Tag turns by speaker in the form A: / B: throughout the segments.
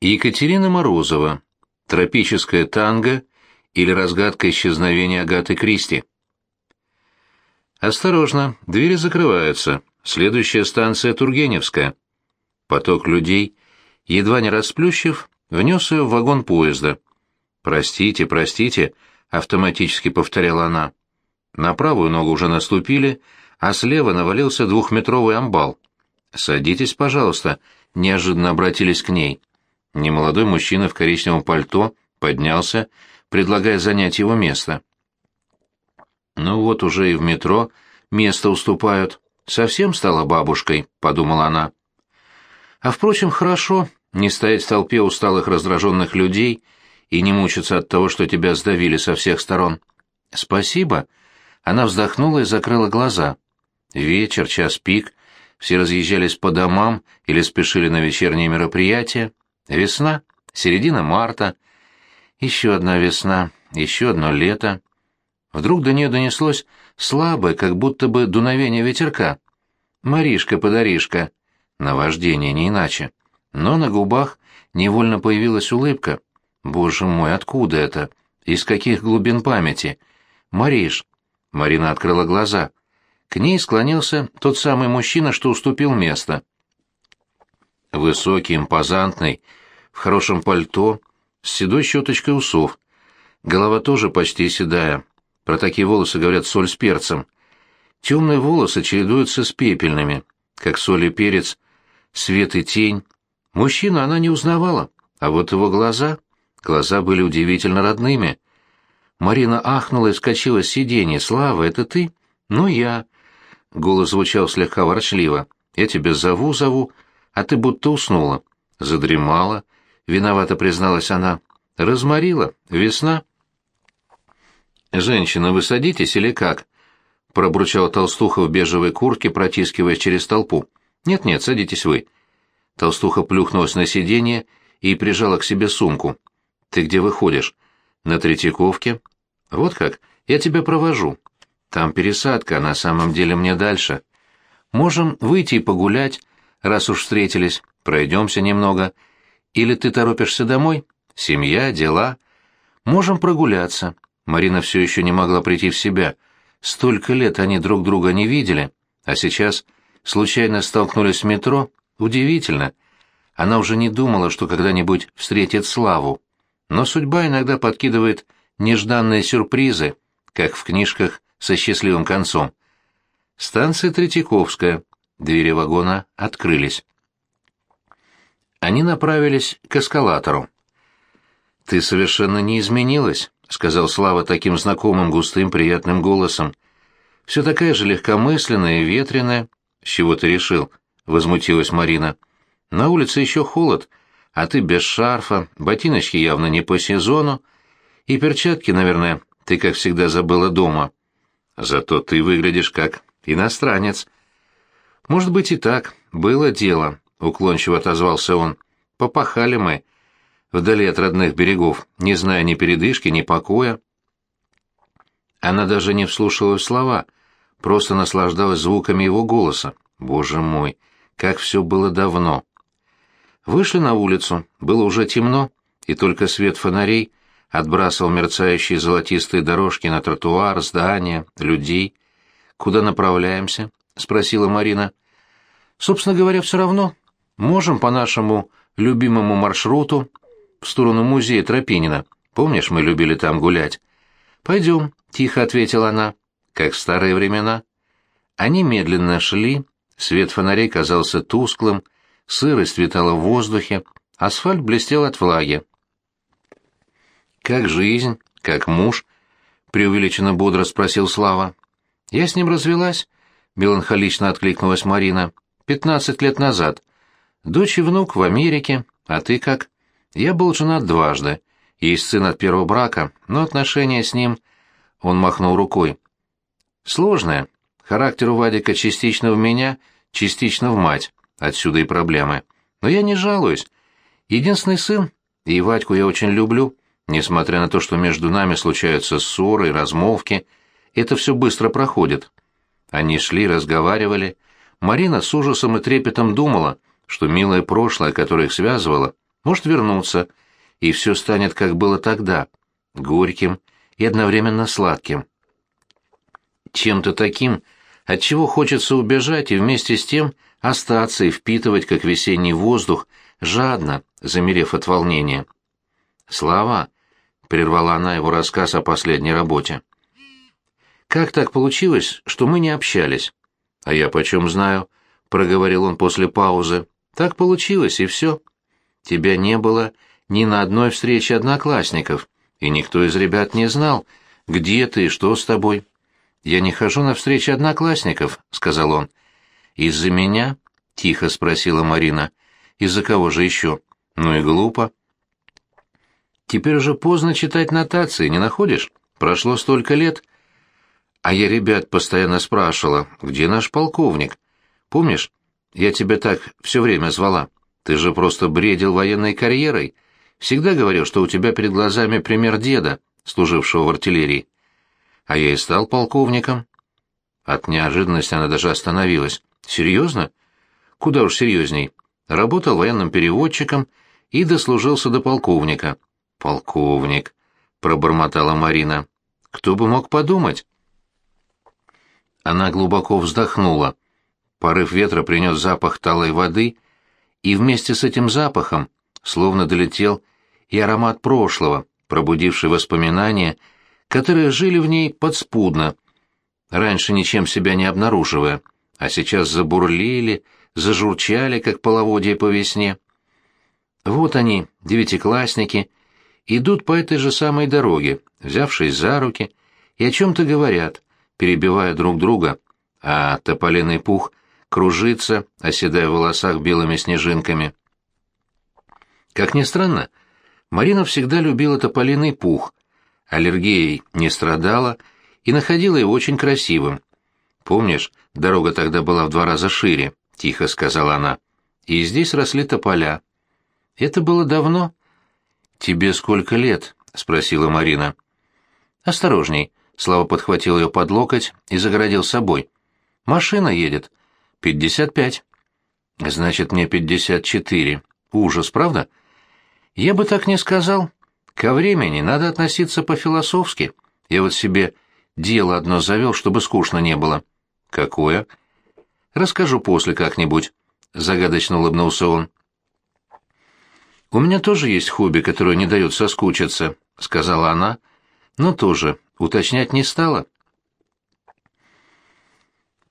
A: Екатерина Морозова. Тропическое танго или разгадка исчезновения Агаты Кристи. Осторожно, двери закрываются. Следующая станция Тургеневская. Поток людей, едва не расплющив, внес ее в вагон поезда. «Простите, простите», — автоматически повторяла она. На правую ногу уже наступили, а слева навалился двухметровый амбал. «Садитесь, пожалуйста», — неожиданно обратились к ней. Немолодой мужчина в коричневом пальто поднялся, предлагая занять его место. «Ну вот уже и в метро место уступают. Совсем стала бабушкой», — подумала она. «А впрочем, хорошо не стоять в толпе усталых раздраженных людей и не мучиться от того, что тебя сдавили со всех сторон. Спасибо». Она вздохнула и закрыла глаза. Вечер, час пик, все разъезжались по домам или спешили на вечерние мероприятия. Весна, середина марта. Еще одна весна, еще одно лето. Вдруг до нее донеслось слабое, как будто бы дуновение ветерка. «Маришка-подаришка». Наваждение, не иначе. Но на губах невольно появилась улыбка. «Боже мой, откуда это? Из каких глубин памяти?» «Мариш». Марина открыла глаза. К ней склонился тот самый мужчина, что уступил место. Высокий, импозантный, в хорошем пальто, с седой щеточкой усов. Голова тоже почти седая. Про такие волосы говорят соль с перцем. Темные волосы чередуются с пепельными, как соль и перец, свет и тень. Мужчину она не узнавала, а вот его глаза... Глаза были удивительно родными. Марина ахнула и вскочила с сиденья. «Слава, это ты?» «Ну, я». Голос звучал слегка ворчливо. «Я тебя зову-зову, а ты будто уснула». Задремала. Виновато призналась она. «Разморила. Весна». «Женщина, вы садитесь или как?» Пробурчала толстуха в бежевой куртке, протискиваясь через толпу. «Нет-нет, садитесь вы». Толстуха плюхнулась на сиденье и прижала к себе сумку. «Ты где выходишь?» «На Третьяковке». «Вот как? Я тебя провожу. Там пересадка, а на самом деле мне дальше. Можем выйти и погулять, раз уж встретились, пройдемся немного. Или ты торопишься домой? Семья, дела. Можем прогуляться. Марина все еще не могла прийти в себя. Столько лет они друг друга не видели, а сейчас случайно столкнулись в метро. Удивительно. Она уже не думала, что когда-нибудь встретит Славу. Но судьба иногда подкидывает нежданные сюрпризы, как в книжках со счастливым концом. Станция Третьяковская. Двери вагона открылись. Они направились к эскалатору. «Ты совершенно не изменилась», — сказал Слава таким знакомым густым приятным голосом. «Все такая же легкомысленная и ветреная». «С чего ты решил?» — возмутилась Марина. «На улице еще холод, а ты без шарфа, ботиночки явно не по сезону, и перчатки, наверное, ты, как всегда, забыла дома». Зато ты выглядишь как иностранец. Может быть и так, было дело, уклончиво отозвался он. Попахали мы вдали от родных берегов, не зная ни передышки, ни покоя. Она даже не вслушивалась слова, просто наслаждалась звуками его голоса. Боже мой, как все было давно. Вышли на улицу, было уже темно, и только свет фонарей отбрасывал мерцающие золотистые дорожки на тротуар, здания, людей. «Куда направляемся?» — спросила Марина. «Собственно говоря, все равно. Можем по нашему любимому маршруту в сторону музея Тропинина. Помнишь, мы любили там гулять?» «Пойдем», — тихо ответила она, — «как в старые времена». Они медленно шли, свет фонарей казался тусклым, сырость витала в воздухе, асфальт блестел от влаги. «Как жизнь? Как муж?» — преувеличенно бодро спросил Слава. «Я с ним развелась», — меланхолично откликнулась Марина. «Пятнадцать лет назад. Дочь и внук в Америке. А ты как?» «Я был женат дважды. Есть сын от первого брака, но отношения с ним...» Он махнул рукой. «Сложное. Характер у Вадика частично в меня, частично в мать. Отсюда и проблемы. Но я не жалуюсь. Единственный сын, и Вадьку я очень люблю». Несмотря на то, что между нами случаются ссоры размолвки, это все быстро проходит. Они шли, разговаривали. Марина с ужасом и трепетом думала, что милое прошлое, которое их связывало, может вернуться, и все станет, как было тогда, горьким и одновременно сладким. Чем-то таким, от чего хочется убежать и вместе с тем остаться и впитывать, как весенний воздух, жадно, замерев от волнения. «Слава!» — прервала она его рассказ о последней работе. «Как так получилось, что мы не общались?» «А я почем знаю?» — проговорил он после паузы. «Так получилось, и все. Тебя не было ни на одной встрече одноклассников, и никто из ребят не знал, где ты и что с тобой». «Я не хожу на встречи одноклассников», — сказал он. «Из-за меня?» — тихо спросила Марина. «Из-за кого же еще?» «Ну и глупо». «Теперь уже поздно читать нотации, не находишь? Прошло столько лет». А я ребят постоянно спрашивала, где наш полковник? Помнишь, я тебя так все время звала? Ты же просто бредил военной карьерой. Всегда говорил, что у тебя перед глазами пример деда, служившего в артиллерии. А я и стал полковником. От неожиданности она даже остановилась. Серьезно? Куда уж серьезней. Работал военным переводчиком и дослужился до полковника. Полковник, пробормотала Марина. Кто бы мог подумать? Она глубоко вздохнула. Порыв ветра принес запах талой воды, и вместе с этим запахом словно долетел и аромат прошлого, пробудивший воспоминания, которые жили в ней подспудно, раньше ничем себя не обнаруживая, а сейчас забурлили, зажурчали, как половодье по весне. Вот они, девятиклассники, идут по этой же самой дороге, взявшись за руки, и о чем-то говорят, перебивая друг друга, а тополиный пух кружится, оседая в волосах белыми снежинками. Как ни странно, Марина всегда любила тополиный пух, аллергией не страдала и находила его очень красивым. «Помнишь, дорога тогда была в два раза шире», — тихо сказала она, — «и здесь росли тополя». «Это было давно». «Тебе сколько лет?» — спросила Марина. «Осторожней», Слава подхватил ее под локоть и загородил собой. «Машина едет. Пятьдесят пять». «Значит, мне пятьдесят четыре. Ужас, правда?» «Я бы так не сказал. Ко времени надо относиться по-философски. Я вот себе дело одно завел, чтобы скучно не было». «Какое?» «Расскажу после как-нибудь», — загадочно улыбнулся он. «У меня тоже есть хобби, которое не дает соскучиться», — сказала она, но тоже уточнять не стала.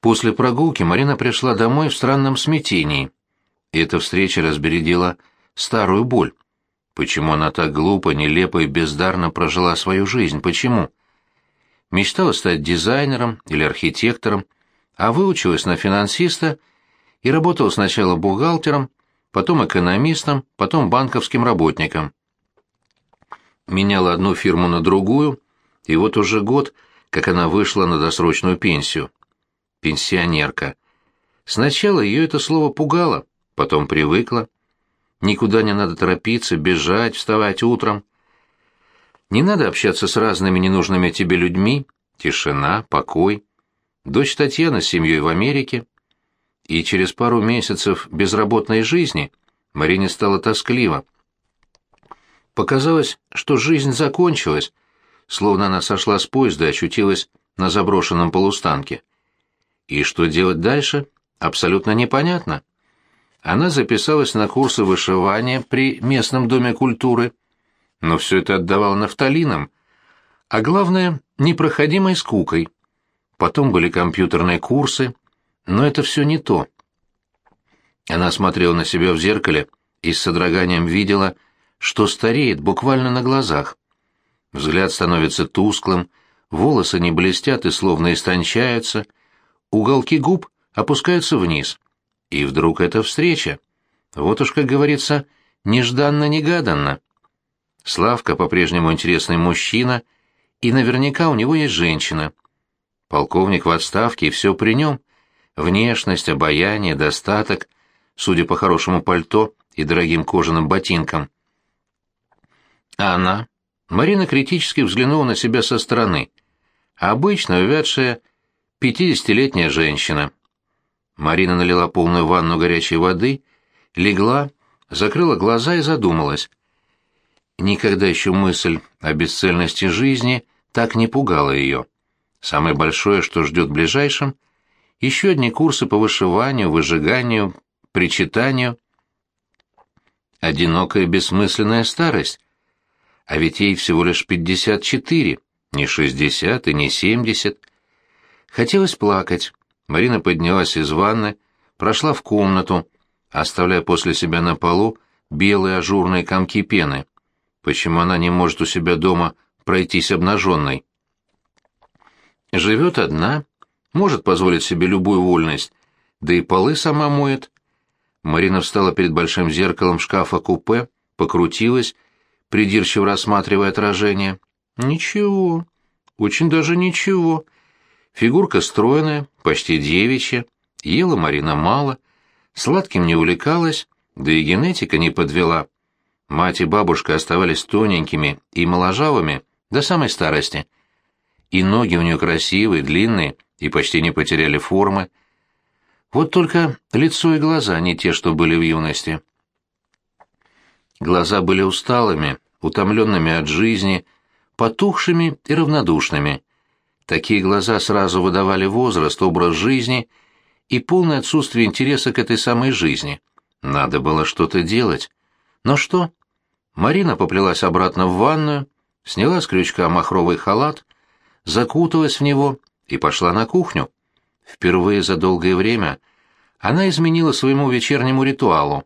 A: После прогулки Марина пришла домой в странном смятении. Эта встреча разбередила старую боль. Почему она так глупо, нелепо и бездарно прожила свою жизнь? Почему? Мечтала стать дизайнером или архитектором, а выучилась на финансиста и работала сначала бухгалтером, потом экономистом, потом банковским работником. Меняла одну фирму на другую, и вот уже год, как она вышла на досрочную пенсию. Пенсионерка. Сначала ее это слово пугало, потом привыкла. Никуда не надо торопиться, бежать, вставать утром. Не надо общаться с разными ненужными тебе людьми, тишина, покой. Дочь Татьяна с семьей в Америке. И через пару месяцев безработной жизни Марине стало тоскливо. Показалось, что жизнь закончилась, словно она сошла с поезда и очутилась на заброшенном полустанке. И что делать дальше, абсолютно непонятно. Она записалась на курсы вышивания при местном доме культуры, но все это отдавало нафталином, а главное — непроходимой скукой. Потом были компьютерные курсы, но это все не то. Она смотрела на себя в зеркале и с содроганием видела, что стареет буквально на глазах. Взгляд становится тусклым, волосы не блестят и словно истончаются, уголки губ опускаются вниз. И вдруг эта встреча. Вот уж, как говорится, нежданно-негаданно. Славка по-прежнему интересный мужчина, и наверняка у него есть женщина. Полковник в отставке, и все при нем. Внешность, обаяние, достаток, судя по хорошему пальто и дорогим кожаным ботинкам. А она Марина критически взглянула на себя со стороны. Обычно увядшая пятидесятилетняя женщина. Марина налила полную ванну горячей воды, легла закрыла глаза и задумалась. Никогда еще мысль о бесцельности жизни так не пугала ее. Самое большое, что ждет в ближайшем, еще одни курсы по вышиванию, выжиганию, причитанию. Одинокая бессмысленная старость. А ведь ей всего лишь пятьдесят четыре, не шестьдесят и не семьдесят. Хотелось плакать. Марина поднялась из ванны, прошла в комнату, оставляя после себя на полу белые ажурные комки пены. Почему она не может у себя дома пройтись обнаженной? Живет одна, может позволить себе любую вольность, да и полы сама моет. Марина встала перед большим зеркалом шкафа-купе, покрутилась, придирчиво рассматривая отражение. Ничего, очень даже ничего. Фигурка стройная, почти девичья, ела Марина мало, сладким не увлекалась, да и генетика не подвела. Мать и бабушка оставались тоненькими и моложавыми до самой старости. И ноги у нее красивые, длинные и почти не потеряли формы. Вот только лицо и глаза не те, что были в юности. Глаза были усталыми, утомленными от жизни, потухшими и равнодушными. Такие глаза сразу выдавали возраст, образ жизни и полное отсутствие интереса к этой самой жизни. Надо было что-то делать. Но что? Марина поплелась обратно в ванную, сняла с крючка махровый халат, закуталась в него и пошла на кухню. Впервые за долгое время она изменила своему вечернему ритуалу.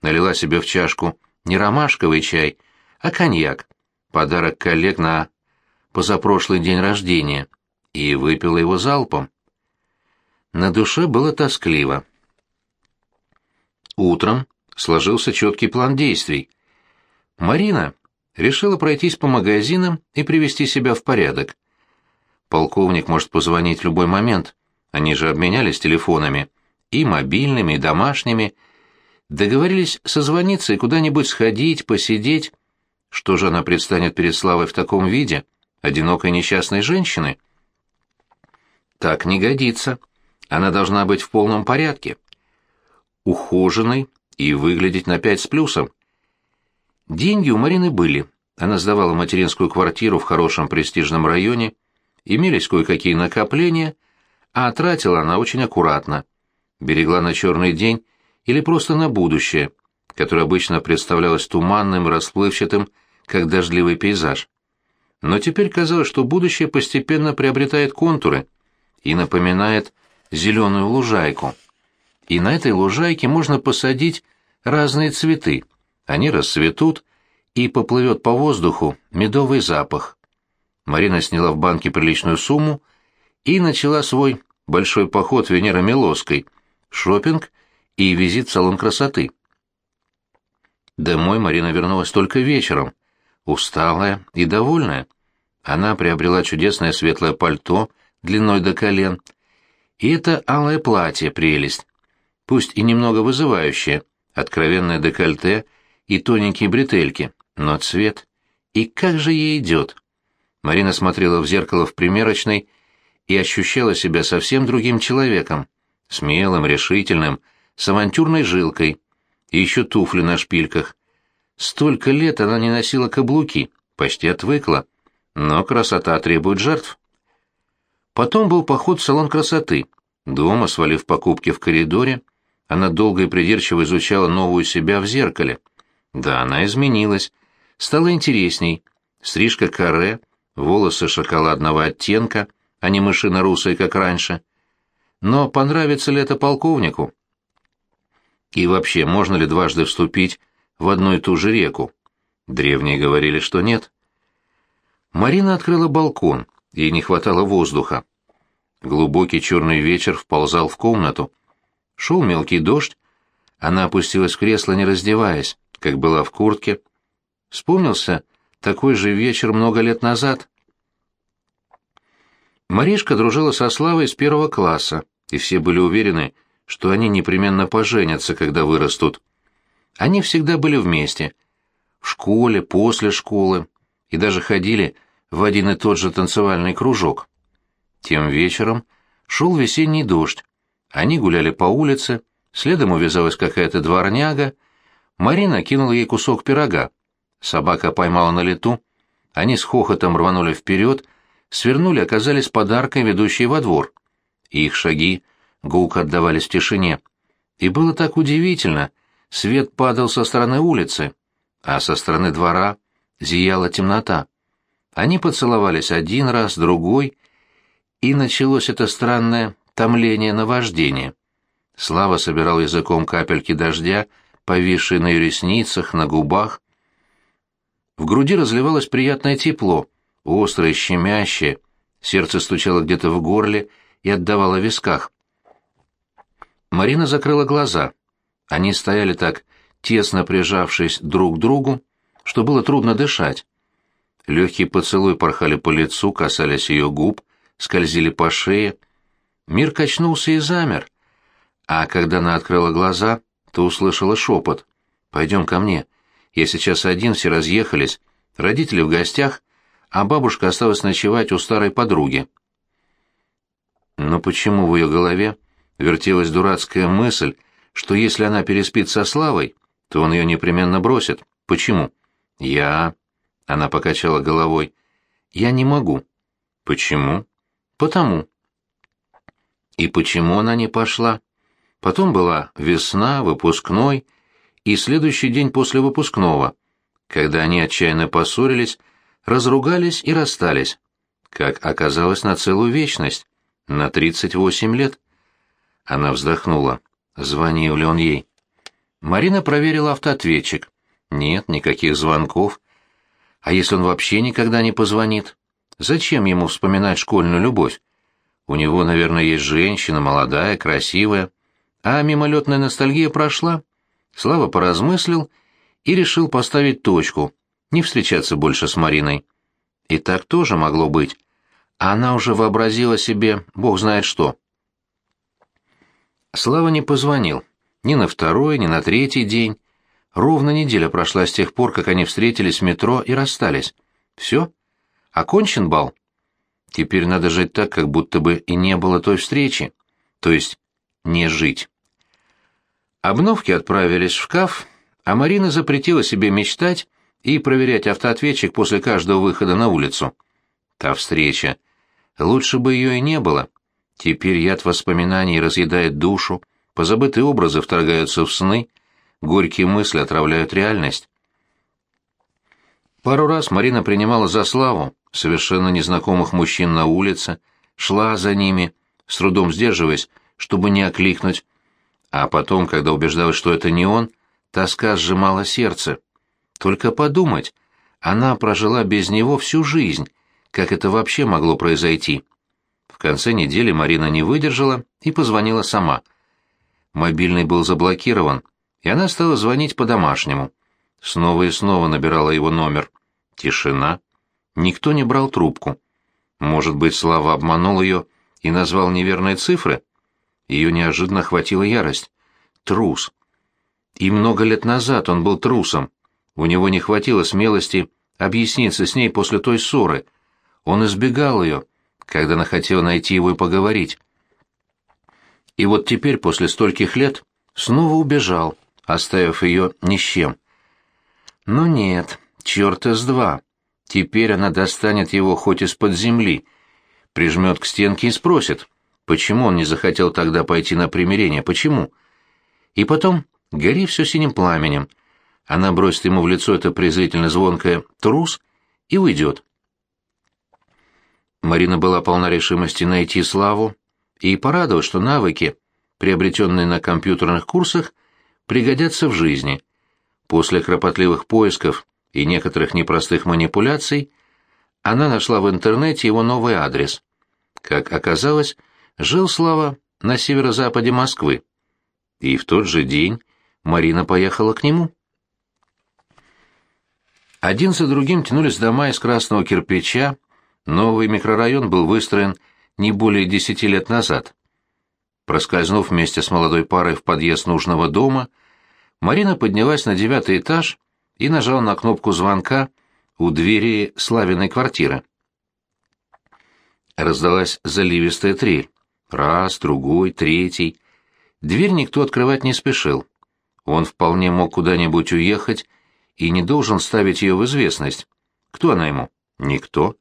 A: Налила себе в чашку не ромашковый чай, а коньяк, подарок коллег на позапрошлый день рождения и выпила его залпом. На душе было тоскливо. Утром сложился четкий план действий. Марина решила пройтись по магазинам и привести себя в порядок. Полковник может позвонить в любой момент. Они же обменялись телефонами. И мобильными, и домашними. Договорились созвониться и куда-нибудь сходить, посидеть. Что же она предстанет перед Славой в таком виде? Одинокой несчастной женщины? Так не годится. Она должна быть в полном порядке. Ухоженной и выглядеть на пять с плюсом. Деньги у Марины были. Она сдавала материнскую квартиру в хорошем престижном районе, имелись кое-какие накопления, а тратила она очень аккуратно. Берегла на черный день или просто на будущее, которое обычно представлялось туманным, расплывчатым, как дождливый пейзаж. Но теперь казалось, что будущее постепенно приобретает контуры — и напоминает зеленую лужайку. И на этой лужайке можно посадить разные цветы. Они расцветут, и поплывет по воздуху медовый запах. Марина сняла в банке приличную сумму и начала свой большой поход Венера Милоской, шопинг и визит в салон красоты. Домой Марина вернулась только вечером, усталая и довольная. Она приобрела чудесное светлое пальто — длиной до колен. И это алое платье прелесть, пусть и немного вызывающее, откровенное декольте и тоненькие бретельки, но цвет. И как же ей идет? Марина смотрела в зеркало в примерочной и ощущала себя совсем другим человеком, смелым, решительным, с авантюрной жилкой, и еще туфли на шпильках. Столько лет она не носила каблуки, почти отвыкла, но красота требует жертв. Потом был поход в салон красоты. Дома, свалив покупки в коридоре, она долго и придирчиво изучала новую себя в зеркале. Да, она изменилась. Стала интересней. Стрижка каре, волосы шоколадного оттенка, а не мышино-русые, как раньше. Но понравится ли это полковнику? И вообще, можно ли дважды вступить в одну и ту же реку? Древние говорили, что нет. Марина открыла балкон. Ей не хватало воздуха. Глубокий черный вечер вползал в комнату. Шел мелкий дождь. Она опустилась в кресло, не раздеваясь, как была в куртке. Вспомнился такой же вечер много лет назад. Маришка дружила со Славой с первого класса, и все были уверены, что они непременно поженятся, когда вырастут. Они всегда были вместе. В школе, после школы, и даже ходили в один и тот же танцевальный кружок. Тем вечером шел весенний дождь. Они гуляли по улице, следом увязалась какая-то дворняга. Марина кинула ей кусок пирога. Собака поймала на лету. Они с хохотом рванули вперед, свернули, оказались подаркой, ведущей во двор. Их шаги гулко отдавались в тишине. И было так удивительно. Свет падал со стороны улицы, а со стороны двора зияла темнота. Они поцеловались один раз, другой, и началось это странное томление наваждения. Слава собирал языком капельки дождя, повисшие на ее ресницах, на губах. В груди разливалось приятное тепло, острое, щемящее, сердце стучало где-то в горле и отдавало в висках. Марина закрыла глаза. Они стояли так, тесно прижавшись друг к другу, что было трудно дышать. Легкие поцелуи порхали по лицу, касались ее губ, скользили по шее. Мир качнулся и замер. А когда она открыла глаза, то услышала шепот. «Пойдем ко мне. Я сейчас один, все разъехались. Родители в гостях, а бабушка осталась ночевать у старой подруги». Но почему в ее голове вертелась дурацкая мысль, что если она переспит со Славой, то он ее непременно бросит? Почему? «Я...» — она покачала головой. «Я не могу». «Почему?» «Потому». И почему она не пошла? Потом была весна, выпускной и следующий день после выпускного, когда они отчаянно поссорились, разругались и расстались. Как оказалось, на целую вечность, на 38 лет. Она вздохнула. Звонил ли он ей? Марина проверила автоответчик. Нет, никаких звонков. А если он вообще никогда не позвонит? Зачем ему вспоминать школьную любовь? У него, наверное, есть женщина, молодая, красивая. А мимолетная ностальгия прошла. Слава поразмыслил и решил поставить точку, не встречаться больше с Мариной. И так тоже могло быть. А она уже вообразила себе, бог знает что. Слава не позвонил. Ни на второй, ни на третий день. Ровно неделя прошла с тех пор, как они встретились в метро и расстались. Все? Окончен бал? Теперь надо жить так, как будто бы и не было той встречи. То есть не жить. Обновки отправились в шкаф, а Марина запретила себе мечтать и проверять автоответчик после каждого выхода на улицу. Та встреча. Лучше бы ее и не было. Теперь яд воспоминаний разъедает душу, позабытые образы вторгаются в сны — Горькие мысли отравляют реальность. Пару раз Марина принимала за славу совершенно незнакомых мужчин на улице, шла за ними, с трудом сдерживаясь, чтобы не окликнуть, а потом, когда убеждалась, что это не он, тоска сжимала сердце. Только подумать, она прожила без него всю жизнь, как это вообще могло произойти. В конце недели Марина не выдержала и позвонила сама. Мобильный был заблокирован, и она стала звонить по-домашнему. Снова и снова набирала его номер. Тишина. Никто не брал трубку. Может быть, Слава обманул ее и назвал неверные цифры? Ее неожиданно охватила ярость. Трус. И много лет назад он был трусом. У него не хватило смелости объясниться с ней после той ссоры. Он избегал ее, когда она хотела найти его и поговорить. И вот теперь, после стольких лет, снова убежал оставив ее ни с чем. Но нет, черта с два. Теперь она достанет его хоть из-под земли, прижмет к стенке и спросит, почему он не захотел тогда пойти на примирение, почему? И потом, гори все синим пламенем, она бросит ему в лицо это презрительно звонкое «трус» и уйдет. Марина была полна решимости найти Славу и порадовалась, что навыки, приобретенные на компьютерных курсах, пригодятся в жизни. После кропотливых поисков и некоторых непростых манипуляций она нашла в интернете его новый адрес. Как оказалось, жил Слава на северо-западе Москвы. И в тот же день Марина поехала к нему. Один за другим тянулись дома из красного кирпича, новый микрорайон был выстроен не более десяти лет назад. Проскользнув вместе с молодой парой в подъезд нужного дома, Марина поднялась на девятый этаж и нажала на кнопку звонка у двери Славиной квартиры. Раздалась заливистая трель. Раз, другой, третий. Дверь никто открывать не спешил. Он вполне мог куда-нибудь уехать и не должен ставить ее в известность. Кто она ему? Никто.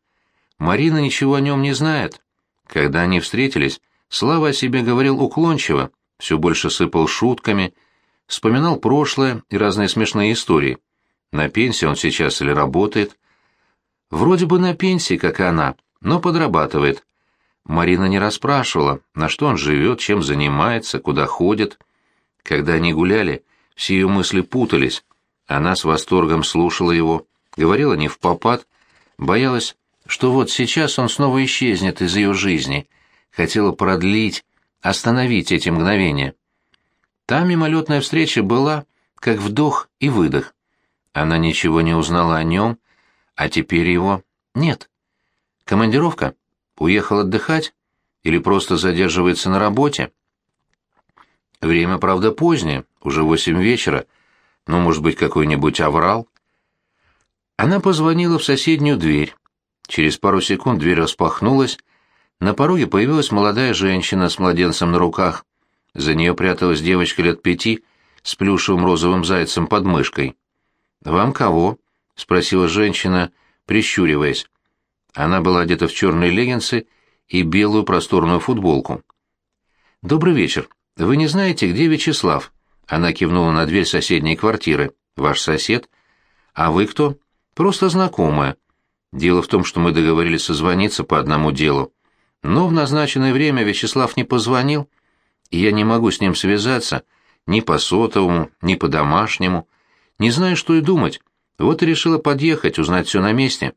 A: Марина ничего о нем не знает. Когда они встретились, Слава о себе говорил уклончиво, все больше сыпал шутками, вспоминал прошлое и разные смешные истории. На пенсии он сейчас или работает. Вроде бы на пенсии, как и она, но подрабатывает. Марина не расспрашивала, на что он живет, чем занимается, куда ходит. Когда они гуляли, все ее мысли путались. Она с восторгом слушала его, говорила не в попад, боялась, что вот сейчас он снова исчезнет из ее жизни, хотела продлить, остановить эти мгновения. Та мимолетная встреча была, как вдох и выдох. Она ничего не узнала о нем, а теперь его нет. Командировка? Уехал отдыхать? Или просто задерживается на работе? Время, правда, позднее, уже восемь вечера, но, может быть, какой-нибудь аврал? Она позвонила в соседнюю дверь. Через пару секунд дверь распахнулась. На пороге появилась молодая женщина с младенцем на руках. За нее пряталась девочка лет пяти с плюшевым розовым зайцем под мышкой. «Вам кого?» — спросила женщина, прищуриваясь. Она была одета в черные леггинсы и белую просторную футболку. «Добрый вечер. Вы не знаете, где Вячеслав?» Она кивнула на дверь соседней квартиры. «Ваш сосед?» «А вы кто?» «Просто знакомая. Дело в том, что мы договорились созвониться по одному делу. Но в назначенное время Вячеслав не позвонил, и я не могу с ним связаться ни по сотовому, ни по домашнему. Не знаю, что и думать. Вот и решила подъехать, узнать все на месте».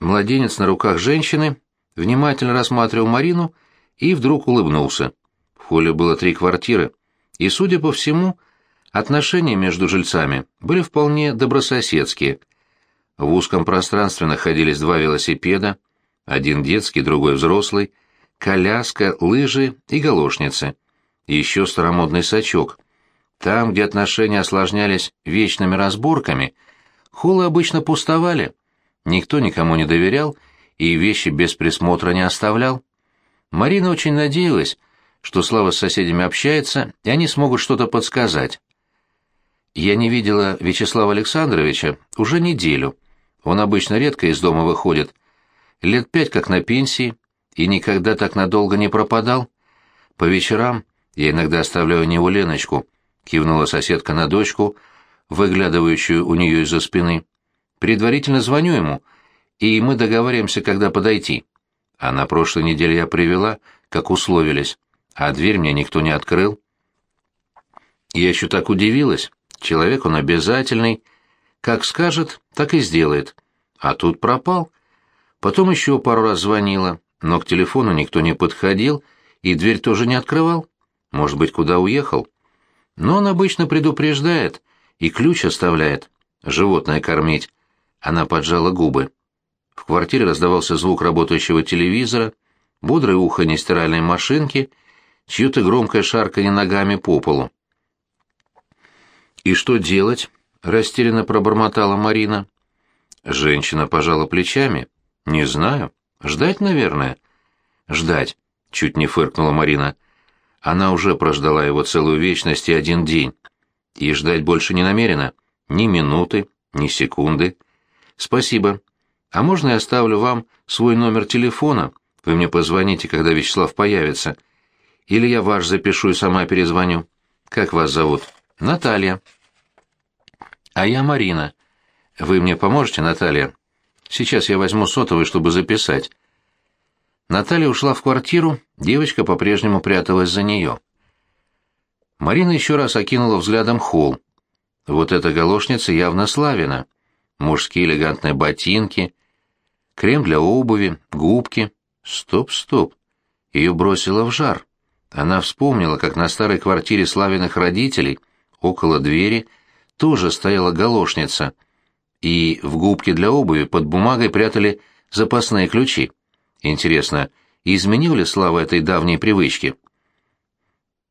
A: Младенец на руках женщины внимательно рассматривал Марину и вдруг улыбнулся. В холле было три квартиры, и, судя по всему, отношения между жильцами были вполне добрососедские. В узком пространстве находились два велосипеда, один детский, другой взрослый, коляска, лыжи и галошницы, еще старомодный сачок. Там, где отношения осложнялись вечными разборками, холлы обычно пустовали, никто никому не доверял и вещи без присмотра не оставлял. Марина очень надеялась, что Слава с соседями общается, и они смогут что-то подсказать. Я не видела Вячеслава Александровича уже неделю. Он обычно редко из дома выходит. Лет пять как на пенсии, и никогда так надолго не пропадал. По вечерам я иногда оставляю у него Леночку, кивнула соседка на дочку, выглядывающую у нее из-за спины. Предварительно звоню ему, и мы договариваемся, когда подойти. А на прошлой неделе я привела, как условились, а дверь мне никто не открыл. Я еще так удивилась. Человек он обязательный. Как скажет, так и сделает. А тут пропал. Потом еще пару раз звонила, но к телефону никто не подходил, и дверь тоже не открывал. Может быть, куда уехал. Но он обычно предупреждает и ключ оставляет. Животное кормить. Она поджала губы. В квартире раздавался звук работающего телевизора, бодрое уханье стиральной машинки, чье-то громкое шарканье ногами по полу. «И что делать?» — растерянно пробормотала Марина. Женщина пожала плечами. «Не знаю. Ждать, наверное». «Ждать», — чуть не фыркнула Марина. Она уже прождала его целую вечность и один день. И ждать больше не намерена. Ни минуты, ни секунды. «Спасибо», а можно я оставлю вам свой номер телефона? Вы мне позвоните, когда Вячеслав появится. Или я ваш запишу и сама перезвоню. Как вас зовут? Наталья. А я Марина. Вы мне поможете, Наталья? Сейчас я возьму сотовый, чтобы записать. Наталья ушла в квартиру, девочка по-прежнему пряталась за нее. Марина еще раз окинула взглядом холл. Вот эта галошница явно славина. Мужские элегантные ботинки, крем для обуви, губки. Стоп, стоп. Ее бросило в жар. Она вспомнила, как на старой квартире Славиных родителей, около двери, тоже стояла галошница, и в губке для обуви под бумагой прятали запасные ключи. Интересно, изменил ли Слава этой давней привычки?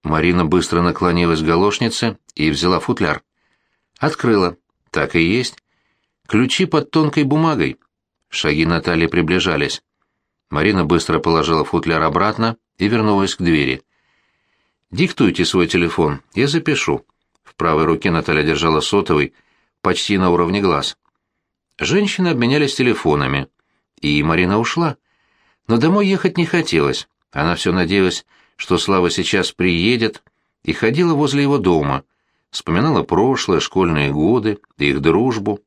A: Марина быстро наклонилась к галошнице и взяла футляр. Открыла. Так и есть. Ключи под тонкой бумагой. Шаги Натальи приближались. Марина быстро положила футляр обратно и вернулась к двери. Диктуйте свой телефон, я запишу. В правой руке Наталья держала сотовый, почти на уровне глаз. Женщины обменялись телефонами, и Марина ушла. Но домой ехать не хотелось. Она все надеялась, что Слава сейчас приедет, и ходила возле его дома, вспоминала прошлое, школьные годы, их дружбу.